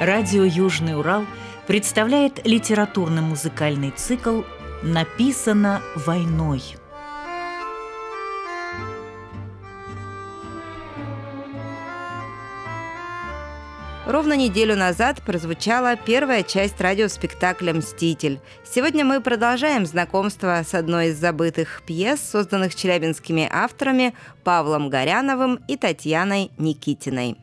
Радио «Южный Урал» представляет литературно-музыкальный цикл «Написано войной». Ровно неделю назад прозвучала первая часть радиоспектакля «Мститель». Сегодня мы продолжаем знакомство с одной из забытых пьес, созданных челябинскими авторами Павлом Горяновым и Татьяной Никитиной.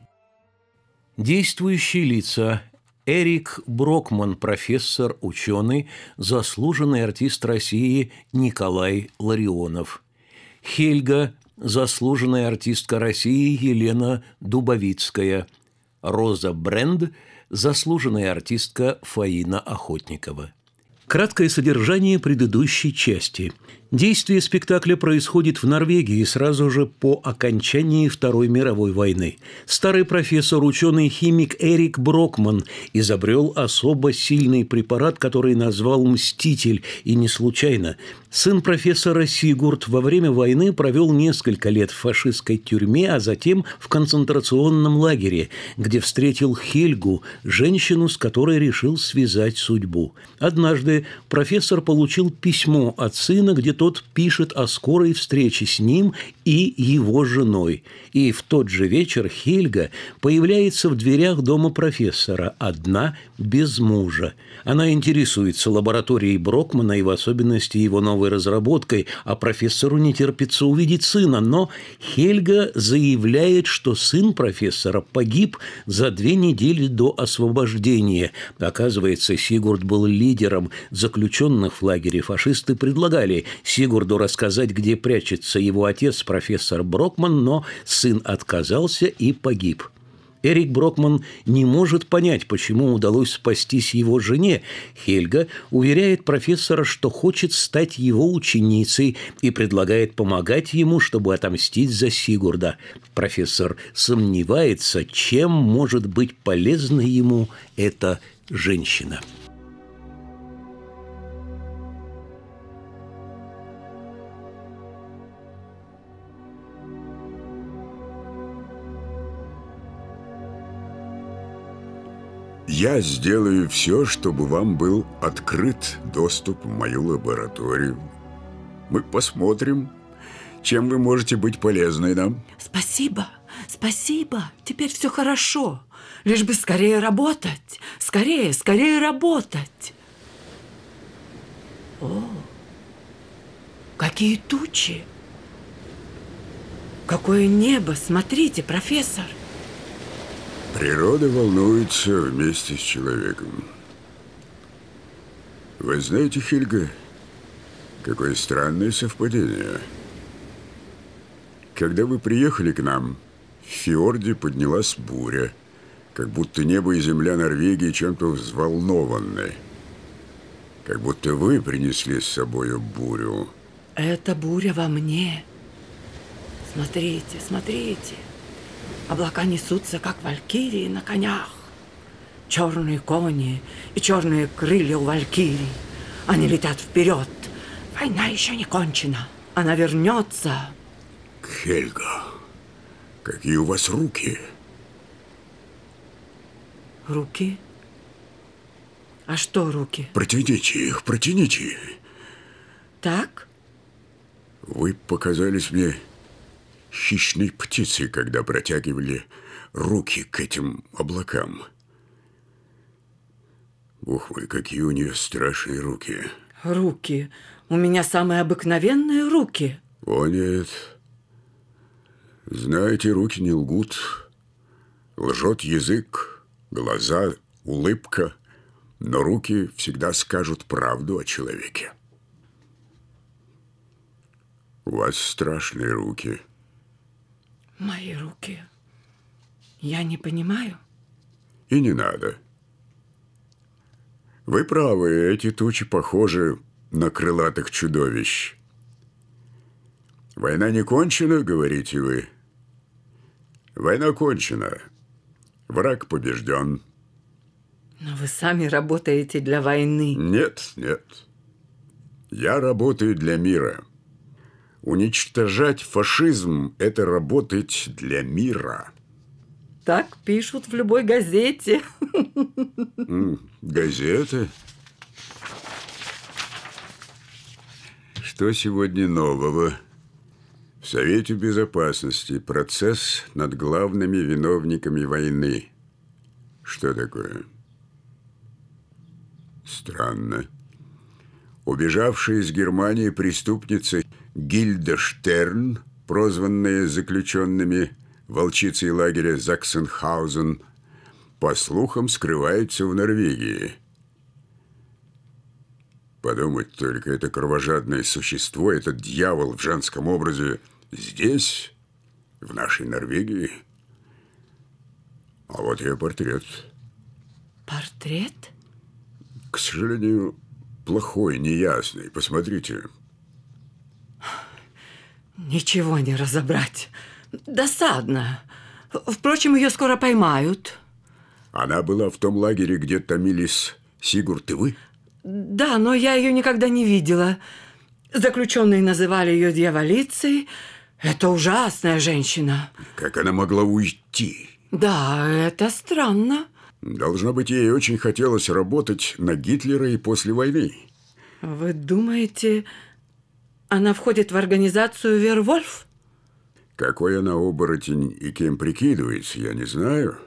Действующие лица. Эрик Брокман, профессор, ученый, заслуженный артист России Николай Ларионов. Хельга, заслуженная артистка России Елена Дубовицкая. Роза Бренд, заслуженная артистка Фаина Охотникова. Краткое содержание предыдущей части. Действие спектакля происходит в Норвегии сразу же по окончании Второй мировой войны. Старый профессор, ученый-химик Эрик Брокман изобрел особо сильный препарат, который назвал «Мститель», и не случайно. Сын профессора Сигурд во время войны провел несколько лет в фашистской тюрьме, а затем в концентрационном лагере, где встретил Хельгу, женщину, с которой решил связать судьбу. Однажды профессор получил письмо от сына, где тот пишет о скорой встрече с ним и его женой. И в тот же вечер Хельга появляется в дверях дома профессора, одна, без мужа. Она интересуется лабораторией Брокмана и в особенности его новой разработкой, а профессору не терпится увидеть сына, но Хельга заявляет, что сын профессора погиб за две недели до освобождения. Оказывается, Сигурд был лидером заключенных в лагере. Фашисты предлагали Сигурду рассказать, где прячется его отец, профессор Брокман, но сын отказался и погиб. Эрик Брокман не может понять, почему удалось спастись его жене. Хельга уверяет профессора, что хочет стать его ученицей и предлагает помогать ему, чтобы отомстить за Сигурда. Профессор сомневается, чем может быть полезна ему эта женщина. Я сделаю все, чтобы вам был открыт доступ в мою лабораторию. Мы посмотрим, чем вы можете быть полезны нам. Спасибо, спасибо. Теперь все хорошо. Лишь бы скорее работать. Скорее, скорее работать. О, какие тучи! Какое небо! Смотрите, профессор! Природа волнуется вместе с человеком. Вы знаете, Хильга, какое странное совпадение. Когда вы приехали к нам, в фьорде поднялась буря, как будто небо и земля Норвегии чем-то взволнованы. Как будто вы принесли с собой бурю. Это буря во мне. Смотрите, смотрите. Облака несутся, как валькирии на конях. Черные кони и черные крылья у валькирий. Они летят вперед. Война еще не кончена. Она вернется. Хельга, какие у вас руки? Руки? А что руки? Протяните их, протяните. Так? Вы показались мне хищной птицей, когда протягивали руки к этим облакам. Ух мой, какие у нее страшные руки. Руки? У меня самые обыкновенные руки. О, нет. Знаете, руки не лгут. Лжет язык, глаза, улыбка, но руки всегда скажут правду о человеке. У вас страшные руки. Мои руки. Я не понимаю. И не надо. Вы правы, эти тучи похожи на крылатых чудовищ. Война не кончена, говорите вы. Война кончена. Враг побежден. Но вы сами работаете для войны. Нет, нет. Я работаю для мира. Уничтожать фашизм – это работать для мира. Так пишут в любой газете. Газеты? Что сегодня нового? В Совете Безопасности процесс над главными виновниками войны. Что такое? Странно. Убежавшая из Германии преступница Гильда Штерн, прозванная заключенными волчицей лагеря Заксенхаузен, по слухам, скрывается в Норвегии. Подумать только, это кровожадное существо, этот дьявол в женском образе здесь, в нашей Норвегии. А вот ее портрет. Портрет? К сожалению, плохой, неясный. Посмотрите. Ничего не разобрать. Досадно. Впрочем, ее скоро поймают. Она была в том лагере, где томились Сигурд и вы? Да, но я ее никогда не видела. Заключенные называли ее дьяволицей. Это ужасная женщина. Как она могла уйти? Да, это странно. Должно быть, ей очень хотелось работать на Гитлера и после войны. Вы думаете, она входит в организацию Вервольф? Какой она оборотень и кем прикидывается, я не знаю.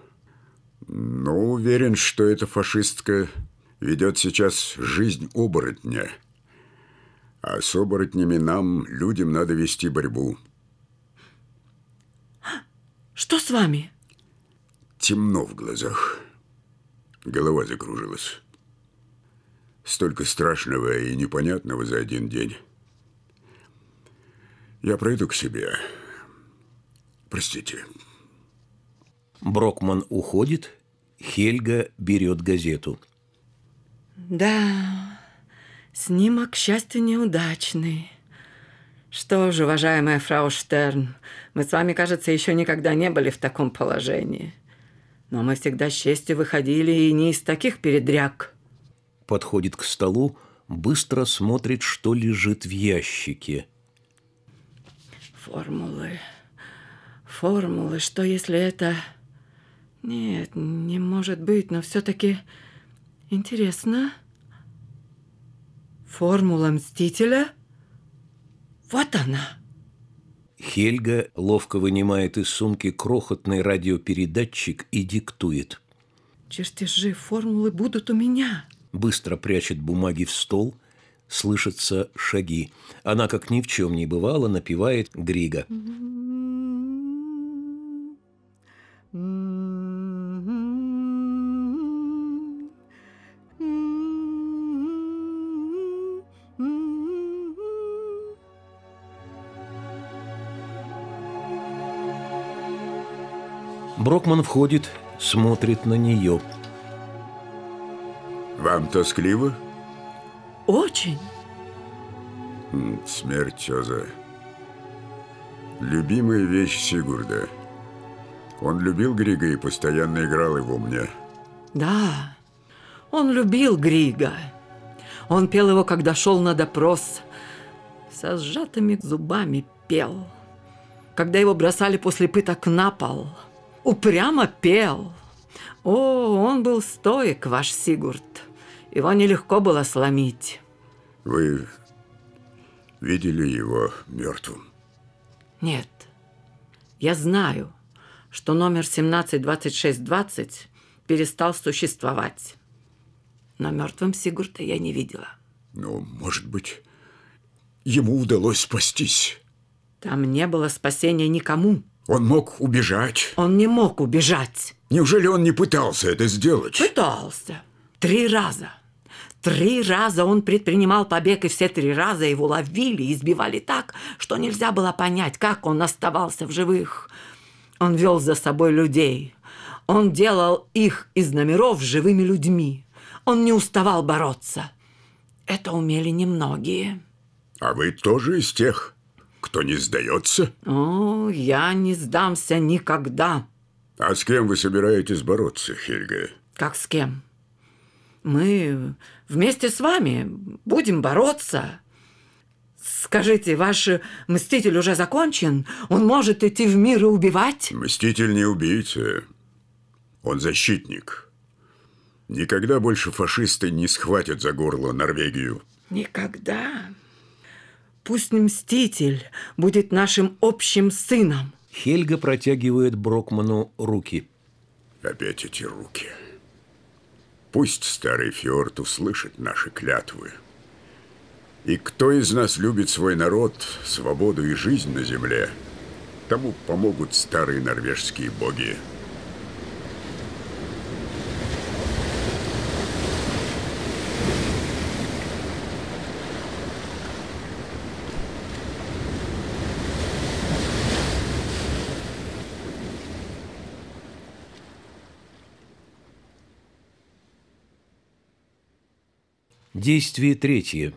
Но уверен, что эта фашистка ведет сейчас жизнь оборотня. А с оборотнями нам, людям, надо вести борьбу. Что с вами? Темно в глазах. Голова закружилась. Столько страшного и непонятного за один день. Я пройду к себе. Простите. Брокман уходит, Хельга берет газету. Да, снимок, к счастью, неудачный. Что ж, уважаемая фрау Штерн, мы с вами, кажется, еще никогда не были в таком положении. Но мы всегда с честью выходили и не из таких передряг. Подходит к столу, быстро смотрит, что лежит в ящике. Формулы. Формулы. Что если это... Нет, не может быть, но все-таки интересно. Формула Мстителя? Вот она. Хельга ловко вынимает из сумки крохотный радиопередатчик и диктует. Чертежи формулы будут у меня. Быстро прячет бумаги в стол, слышатся шаги. Она, как ни в чем не бывало, напевает Грига. Брокман входит, смотрит на нее. Вам тоскливо? Очень. Смерть Чоза. Любимая вещь Сигурда. Он любил Грига и постоянно играл его мне. Да, он любил Грига. Он пел его, когда шел на допрос. Со сжатыми зубами пел. Когда его бросали после пыток на пол. Упрямо пел. О, он был стоек, ваш Сигурд. Его нелегко было сломить. Вы видели его мертвым? Нет, я знаю, что номер 172620 перестал существовать. Но мертвым Сигурда я не видела. Ну, может быть, ему удалось спастись. Там не было спасения никому. Он мог убежать. Он не мог убежать. Неужели он не пытался это сделать? Пытался. Три раза. Три раза он предпринимал побег, и все три раза его ловили и избивали так, что нельзя было понять, как он оставался в живых. Он вел за собой людей. Он делал их из номеров живыми людьми. Он не уставал бороться. Это умели немногие. А вы тоже из тех, кто не сдается? О, я не сдамся никогда. А с кем вы собираетесь бороться, Хельга? Как с кем? Мы вместе с вами будем бороться. Скажите, ваш мститель уже закончен? Он может идти в мир и убивать? Мститель не убийца. Он защитник. Никогда больше фашисты не схватят за горло Норвегию. Никогда. Пусть Мститель будет нашим общим сыном. Хельга протягивает Брокману руки. Опять эти руки. Пусть старый фьорд услышит наши клятвы. И кто из нас любит свой народ, свободу и жизнь на земле, тому помогут старые норвежские боги. Действие третье.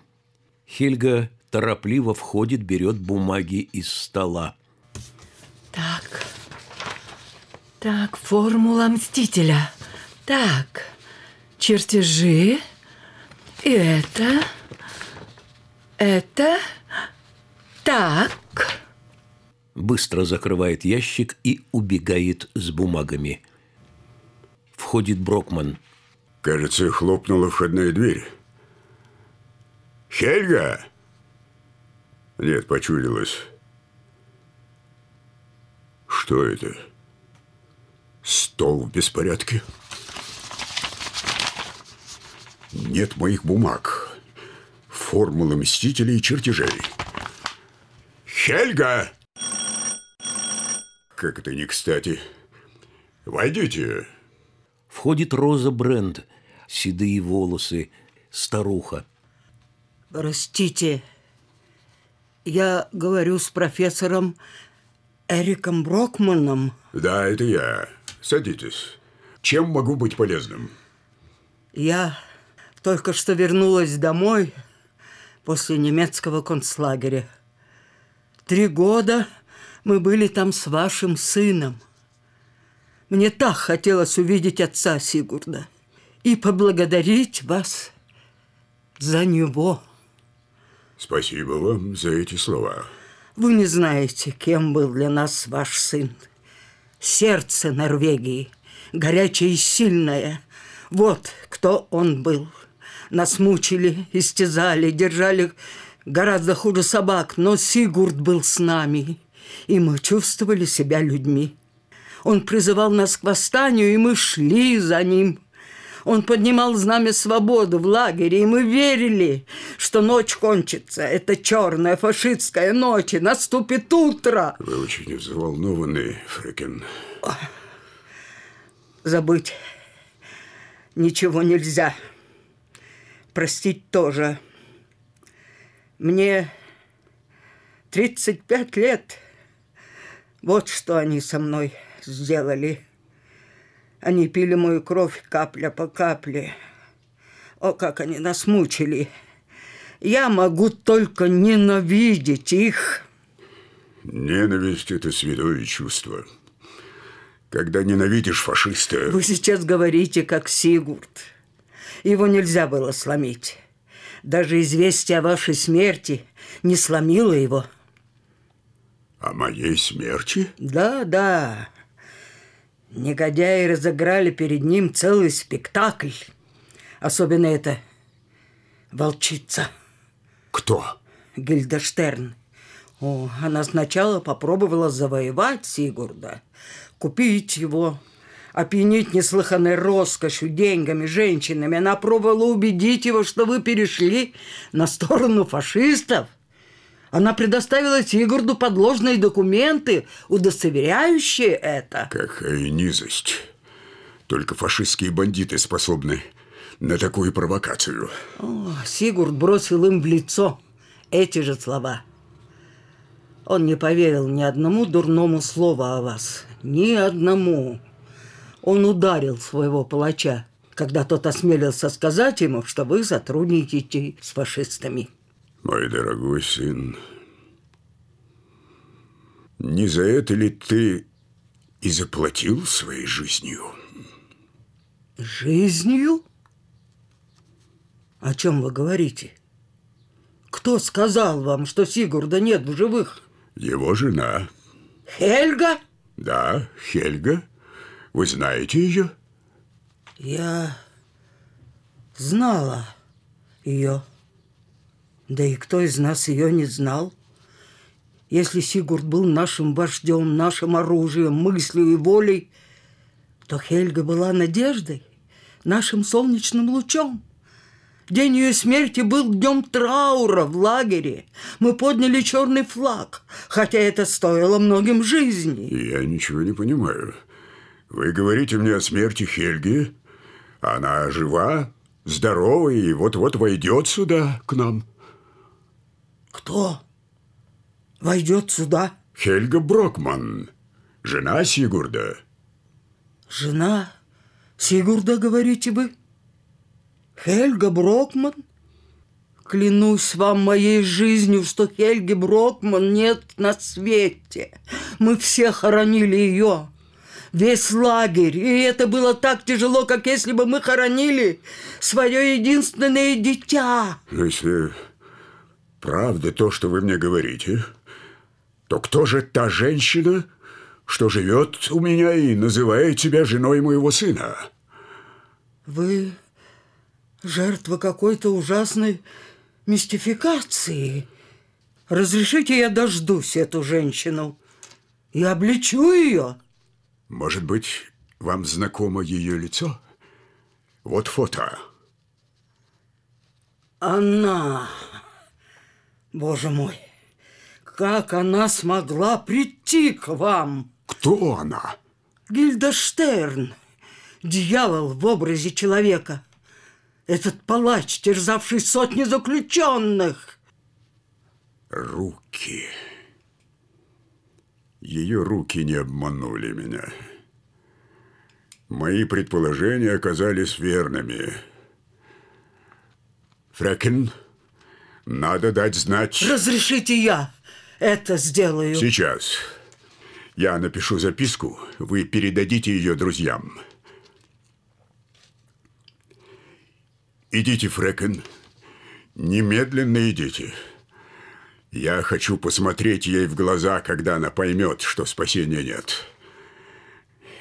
Хельга торопливо входит, берет бумаги из стола. Так, так, формула Мстителя. Так, чертежи. И это, это, так. Быстро закрывает ящик и убегает с бумагами. Входит Брокман. Кажется, хлопнула входная дверь. Хельга! Нет, почудилось. Что это? Стол в беспорядке? Нет моих бумаг. Формулы мстителей и чертежей. Хельга! Как это не кстати. Войдите. Входит Роза Бренд, седые волосы, старуха. Простите, я говорю с профессором Эриком Брокманом. Да, это я. Садитесь. Чем могу быть полезным? Я только что вернулась домой после немецкого концлагеря. Три года мы были там с вашим сыном. Мне так хотелось увидеть отца Сигурда и поблагодарить вас за него. Спасибо вам за эти слова. Вы не знаете, кем был для нас ваш сын. Сердце Норвегии, горячее и сильное. Вот кто он был. Нас мучили, истязали, держали гораздо хуже собак, но Сигурд был с нами, и мы чувствовали себя людьми. Он призывал нас к восстанию, и мы шли за ним. Он поднимал знамя свободы в лагере, и мы верили, что ночь кончится. Это черная фашистская ночь, и наступит утро. Вы очень взволнованы, Фрекен. Забыть ничего нельзя. Простить тоже. Мне 35 лет. Вот что они со мной сделали. Они пили мою кровь капля по капле. О, как они нас мучили. Я могу только ненавидеть их. Ненависть – это святое чувство. Когда ненавидишь фашиста... Вы сейчас говорите, как Сигурд. Его нельзя было сломить. Даже известие о вашей смерти не сломило его. О моей смерти? Да, да. Негодяи разыграли перед ним целый спектакль. Особенно это волчица. Кто? Гильдештерн. О, она сначала попробовала завоевать Сигурда, купить его, опьянить неслыханной роскошью, деньгами, женщинами. Она пробовала убедить его, что вы перешли на сторону фашистов – она предоставила Сигурду подложные документы, удостоверяющие это. Какая низость. Только фашистские бандиты способны на такую провокацию. О, Сигурд бросил им в лицо эти же слова. Он не поверил ни одному дурному слову о вас. Ни одному. Он ударил своего палача, когда тот осмелился сказать ему, что вы сотрудничаете с фашистами. Мой дорогой сын, не за это ли ты и заплатил своей жизнью? Жизнью? О чем вы говорите? Кто сказал вам, что Сигурда нет в живых? Его жена. Хельга? Да, Хельга. Вы знаете ее? Я знала ее. Да и кто из нас ее не знал? Если Сигурд был нашим вождем, нашим оружием, мыслью и волей, то Хельга была надеждой, нашим солнечным лучом. День ее смерти был днем траура в лагере. Мы подняли черный флаг, хотя это стоило многим жизней. Я ничего не понимаю. Вы говорите мне о смерти Хельги? Она жива, здорова и вот-вот войдет сюда, к нам. Кто войдет сюда? Хельга Брокман, жена Сигурда. Жена Сигурда, говорите вы? Хельга Брокман? Клянусь вам моей жизнью, что Хельги Брокман нет на свете. Мы все хоронили ее. Весь лагерь. И это было так тяжело, как если бы мы хоронили свое единственное дитя. Если правда то, что вы мне говорите, то кто же та женщина, что живет у меня и называет себя женой моего сына? Вы жертва какой-то ужасной мистификации. Разрешите, я дождусь эту женщину и обличу ее. Может быть, вам знакомо ее лицо? Вот фото. Она... Боже мой, как она смогла прийти к вам? Кто она? Гильда Штерн, дьявол в образе человека. Этот палач, терзавший сотни заключенных. Руки. Ее руки не обманули меня. Мои предположения оказались верными. Фрекен, надо дать знать... Разрешите я это сделаю. Сейчас. Я напишу записку, вы передадите ее друзьям. Идите, Фрекен. Немедленно идите. Я хочу посмотреть ей в глаза, когда она поймет, что спасения нет.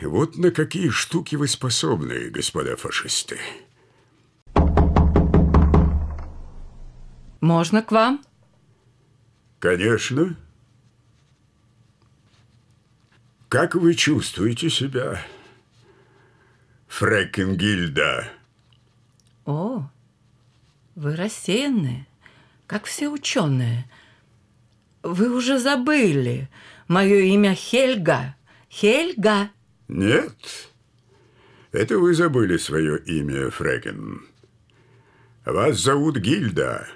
Вот на какие штуки вы способны, господа фашисты. Можно к вам? Конечно. Как вы чувствуете себя, Фрекенгильда? О, вы рассеянные, как все ученые. Вы уже забыли. Мое имя Хельга. Хельга. Нет, это вы забыли свое имя, Фрекен. Вас зовут Гильда,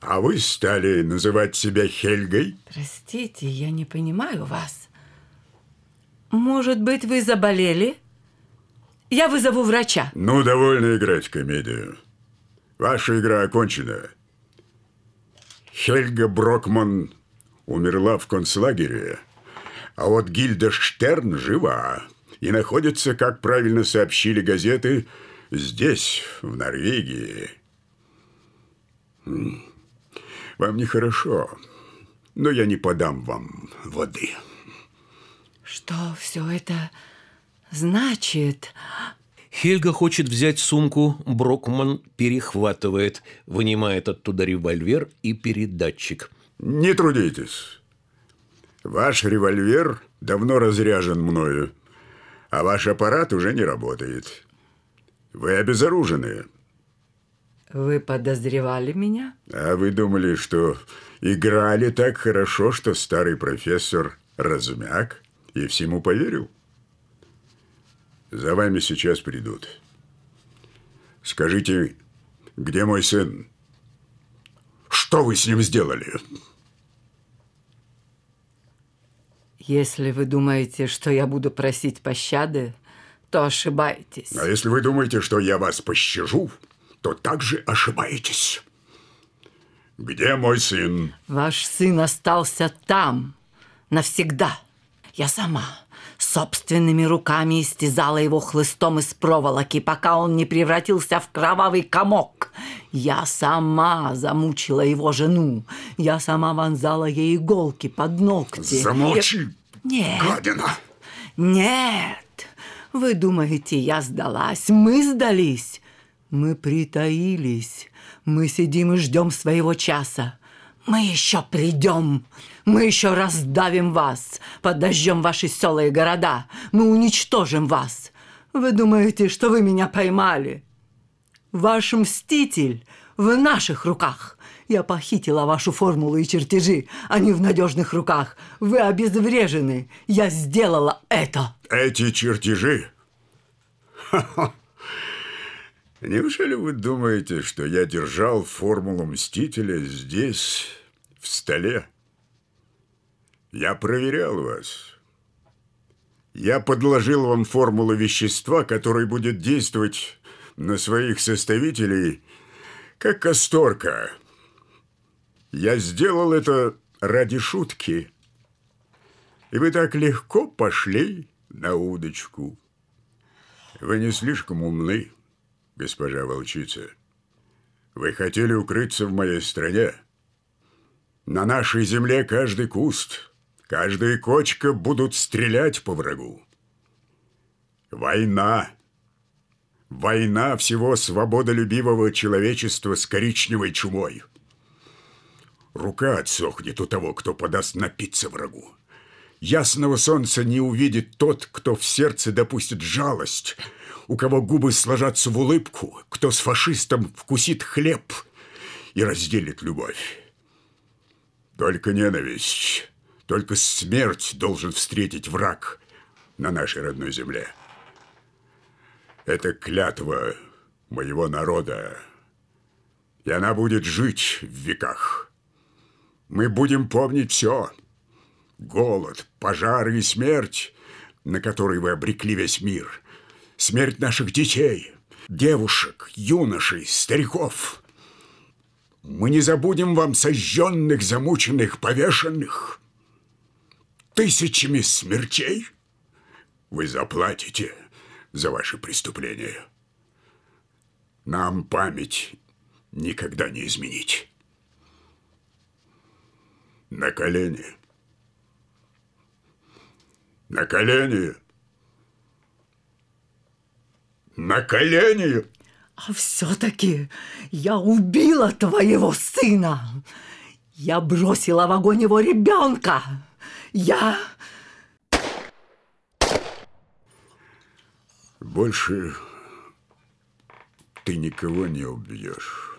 а вы стали называть себя Хельгой? Простите, я не понимаю вас. Может быть, вы заболели? Я вызову врача. Ну, довольно играть в комедию. Ваша игра окончена. Хельга Брокман умерла в концлагере, а вот Гильда Штерн жива и находится, как правильно сообщили газеты, здесь, в Норвегии. Вам нехорошо, но я не подам вам воды. Что все это значит? Хельга хочет взять сумку, Брокман перехватывает, вынимает оттуда револьвер и передатчик. Не трудитесь. Ваш револьвер давно разряжен мною, а ваш аппарат уже не работает. Вы обезоружены. Вы подозревали меня? А вы думали, что играли так хорошо, что старый профессор размяк и всему поверил? За вами сейчас придут. Скажите, где мой сын? Что вы с ним сделали? Если вы думаете, что я буду просить пощады, то ошибаетесь. А если вы думаете, что я вас пощажу, то также ошибаетесь. Где мой сын? Ваш сын остался там навсегда. Я сама собственными руками истязала его хлыстом из проволоки, пока он не превратился в кровавый комок. Я сама замучила его жену. Я сама вонзала ей иголки под ногти. Замолчи, Я... Нет. гадина! Нет, Вы думаете, я сдалась? Мы сдались. Мы притаились. Мы сидим и ждем своего часа. Мы еще придем. Мы еще раздавим вас. Подожжем ваши села и города. Мы уничтожим вас. Вы думаете, что вы меня поймали? Ваш мститель в наших руках. Я похитила вашу формулу и чертежи. Они в надежных руках. Вы обезврежены. Я сделала это. Эти чертежи? Ха-ха. Неужели вы думаете, что я держал формулу Мстителя здесь, в столе? Я проверял вас. Я подложил вам формулу вещества, которое будет действовать на своих составителей, как касторка. Я сделал это ради шутки. И вы так легко пошли на удочку. Вы не слишком умны, госпожа волчица. Вы хотели укрыться в моей стране. На нашей земле каждый куст, каждая кочка будут стрелять по врагу. Война. Война всего свободолюбивого человечества с коричневой чумой. Рука отсохнет у того, кто подаст напиться врагу. Ясного солнца не увидит тот, кто в сердце допустит жалость, у кого губы сложатся в улыбку, кто с фашистом вкусит хлеб и разделит любовь. Только ненависть, только смерть должен встретить враг на нашей родной земле. Это клятва моего народа, и она будет жить в веках. Мы будем помнить все. Голод, пожары и смерть, на которые вы обрекли весь мир. Смерть наших детей, девушек, юношей, стариков. Мы не забудем вам сожженных, замученных, повешенных. Тысячами смертей вы заплатите за ваши преступления. Нам память никогда не изменить на колени. На колени. На колени. А все-таки я убила твоего сына. Я бросила в огонь его ребенка. Я... Больше ты никого не убьешь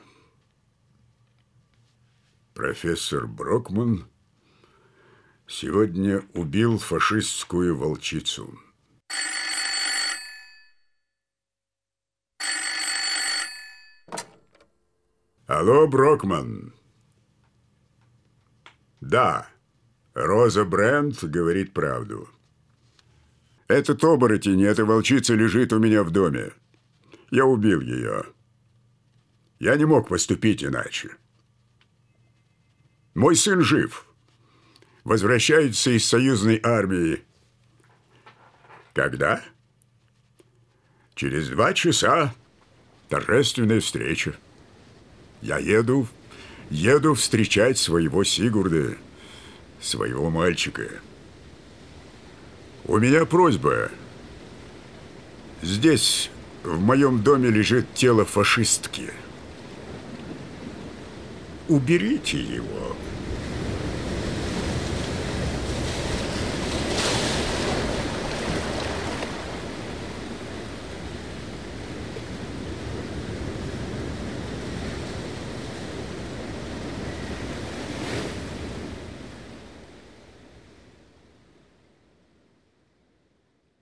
профессор Брокман сегодня убил фашистскую волчицу. Алло, Брокман. Да, Роза Брент говорит правду. Этот оборотень, эта волчица лежит у меня в доме. Я убил ее. Я не мог поступить иначе. Мой сын жив. Возвращается из союзной армии. Когда? Через два часа торжественная встреча. Я еду, еду встречать своего Сигурда, своего мальчика. У меня просьба. Здесь, в моем доме, лежит тело фашистки. Уберите его.